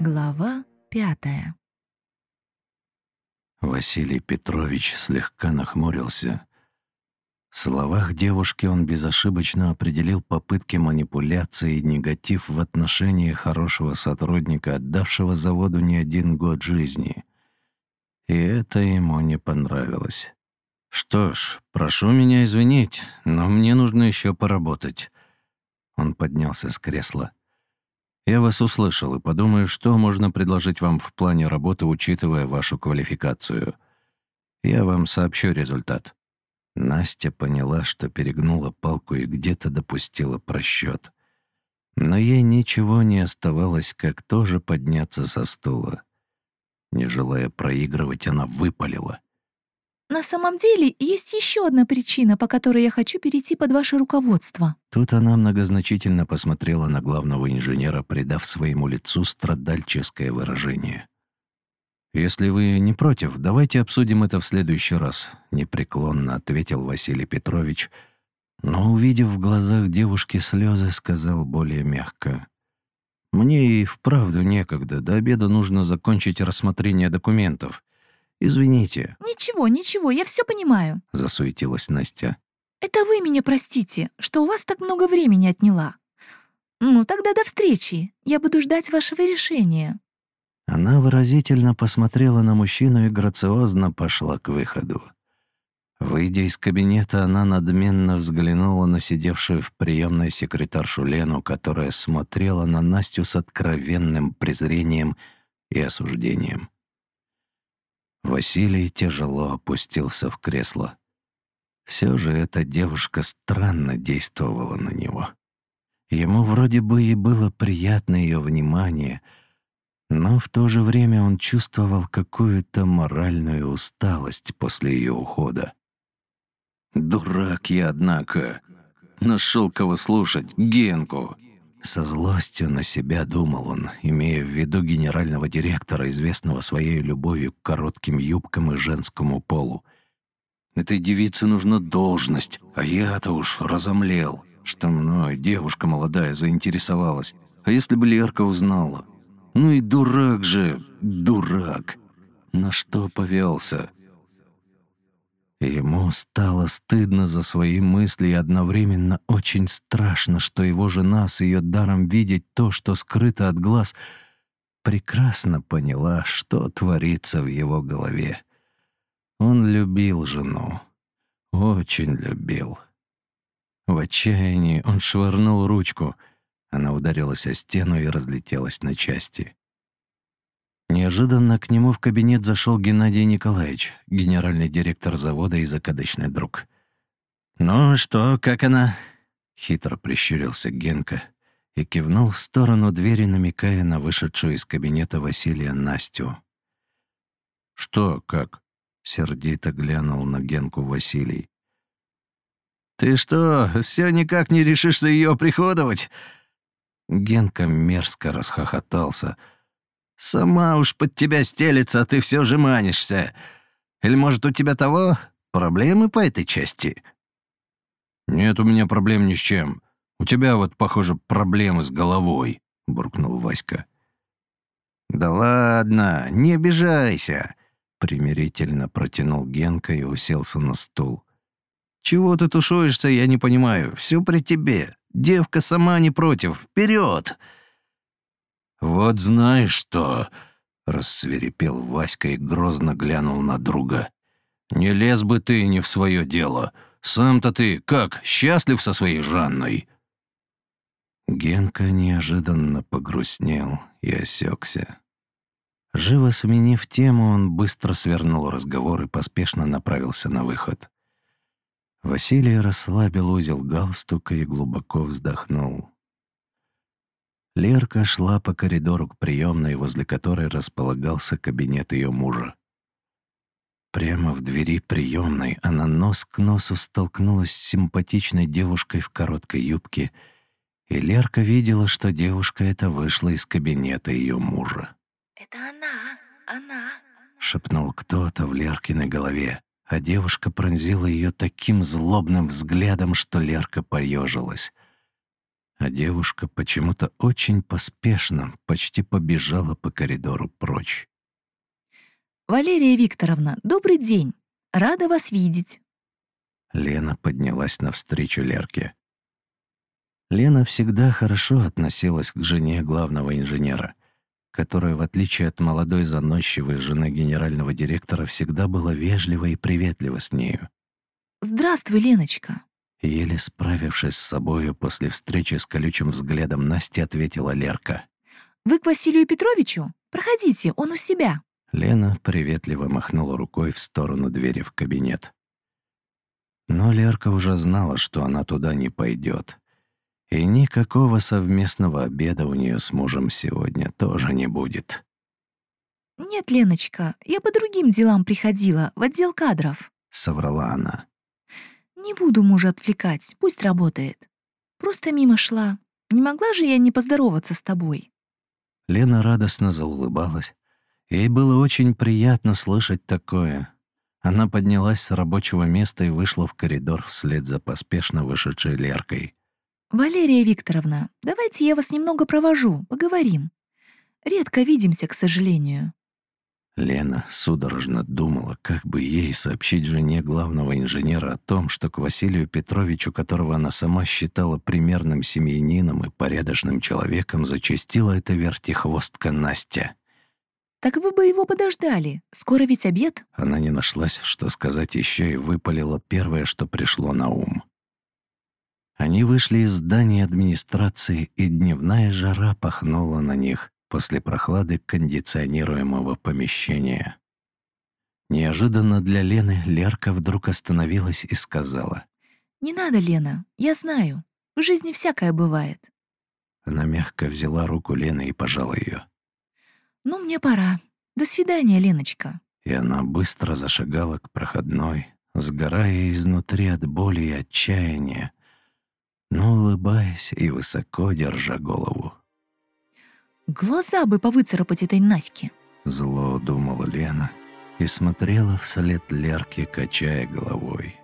Глава пятая Василий Петрович слегка нахмурился. В словах девушки он безошибочно определил попытки манипуляции и негатив в отношении хорошего сотрудника, отдавшего заводу не один год жизни. И это ему не понравилось. «Что ж, прошу меня извинить, но мне нужно еще поработать». Он поднялся с кресла. «Я вас услышал и подумаю, что можно предложить вам в плане работы, учитывая вашу квалификацию. Я вам сообщу результат». Настя поняла, что перегнула палку и где-то допустила просчет. Но ей ничего не оставалось, как тоже подняться со стула. Не желая проигрывать, она выпалила. На самом деле, есть еще одна причина, по которой я хочу перейти под ваше руководство. Тут она многозначительно посмотрела на главного инженера, придав своему лицу страдальческое выражение. «Если вы не против, давайте обсудим это в следующий раз», — непреклонно ответил Василий Петрович, но, увидев в глазах девушки слезы, сказал более мягко. «Мне и вправду некогда. До обеда нужно закончить рассмотрение документов. Извините». Ничего, ничего, я все понимаю. Засуетилась Настя. Это вы меня простите, что у вас так много времени отняла. Ну, тогда до встречи. Я буду ждать вашего решения. Она выразительно посмотрела на мужчину и грациозно пошла к выходу. Выйдя из кабинета, она надменно взглянула на сидевшую в приемной секретаршу Лену, которая смотрела на Настю с откровенным презрением и осуждением. Василий тяжело опустился в кресло. Все же эта девушка странно действовала на него. Ему вроде бы и было приятно ее внимание, но в то же время он чувствовал какую-то моральную усталость после ее ухода. «Дурак я, однако! Нашел кого слушать, Генку!» Со злостью на себя думал он, имея в виду генерального директора, известного своей любовью к коротким юбкам и женскому полу. Этой девице нужна должность, а я-то уж разомлел, что мной девушка молодая заинтересовалась. А если бы Лерка узнала? Ну и дурак же, дурак. На что повелся? Ему стало стыдно за свои мысли и одновременно очень страшно, что его жена с ее даром видеть то, что скрыто от глаз, прекрасно поняла, что творится в его голове. Он любил жену, очень любил. В отчаянии он швырнул ручку. Она ударилась о стену и разлетелась на части. Неожиданно к нему в кабинет зашел Геннадий Николаевич, генеральный директор завода и закадычный друг. «Ну что, как она?» — хитро прищурился Генка и кивнул в сторону двери, намекая на вышедшую из кабинета Василия Настю. «Что, как?» — сердито глянул на Генку Василий. «Ты что, все никак не решишься ее приходовать?» Генка мерзко расхохотался — Сама уж под тебя стелется, а ты все же манишься. Или, может, у тебя того проблемы по этой части?» «Нет у меня проблем ни с чем. У тебя вот, похоже, проблемы с головой», — буркнул Васька. «Да ладно, не обижайся», — примирительно протянул Генка и уселся на стул. «Чего ты тушуешься, я не понимаю. Все при тебе. Девка сама не против. Вперед!» «Вот знаешь что!» — рассверепел Васька и грозно глянул на друга. «Не лез бы ты не в свое дело. Сам-то ты как, счастлив со своей Жанной?» Генка неожиданно погрустнел и осекся. Живо сменив тему, он быстро свернул разговор и поспешно направился на выход. Василий расслабил узел галстука и глубоко вздохнул. Лерка шла по коридору к приемной, возле которой располагался кабинет ее мужа. Прямо в двери приемной она нос к носу столкнулась с симпатичной девушкой в короткой юбке, и Лерка видела, что девушка эта вышла из кабинета ее мужа. «Это она, она», — шепнул кто-то в Леркиной голове, а девушка пронзила ее таким злобным взглядом, что Лерка поежилась. А девушка почему-то очень поспешно почти побежала по коридору прочь. «Валерия Викторовна, добрый день. Рада вас видеть». Лена поднялась навстречу Лерке. Лена всегда хорошо относилась к жене главного инженера, которая, в отличие от молодой заносчивой жены генерального директора, всегда была вежлива и приветлива с нею. «Здравствуй, Леночка». Еле справившись с собою после встречи с колючим взглядом Насти, ответила Лерка. «Вы к Василию Петровичу? Проходите, он у себя». Лена приветливо махнула рукой в сторону двери в кабинет. Но Лерка уже знала, что она туда не пойдет. И никакого совместного обеда у нее с мужем сегодня тоже не будет. «Нет, Леночка, я по другим делам приходила, в отдел кадров», — соврала она. Не буду мужа отвлекать, пусть работает. Просто мимо шла. Не могла же я не поздороваться с тобой?» Лена радостно заулыбалась. Ей было очень приятно слышать такое. Она поднялась с рабочего места и вышла в коридор вслед за поспешно вышедшей Леркой. «Валерия Викторовна, давайте я вас немного провожу, поговорим. Редко видимся, к сожалению». Лена судорожно думала, как бы ей сообщить жене главного инженера о том, что к Василию Петровичу, которого она сама считала примерным семьянином и порядочным человеком, зачастила эта вертихвостка Настя. «Так вы бы его подождали. Скоро ведь обед». Она не нашлась, что сказать еще, и выпалила первое, что пришло на ум. Они вышли из здания администрации, и дневная жара пахнула на них после прохлады кондиционируемого помещения. Неожиданно для Лены Лерка вдруг остановилась и сказала. «Не надо, Лена, я знаю. В жизни всякое бывает». Она мягко взяла руку Лены и пожала ее. «Ну, мне пора. До свидания, Леночка». И она быстро зашагала к проходной, сгорая изнутри от боли и отчаяния, но улыбаясь и высоко держа голову. Глаза бы повыцарапать этой Наське. Зло думала Лена и смотрела вслед Лерке, качая головой.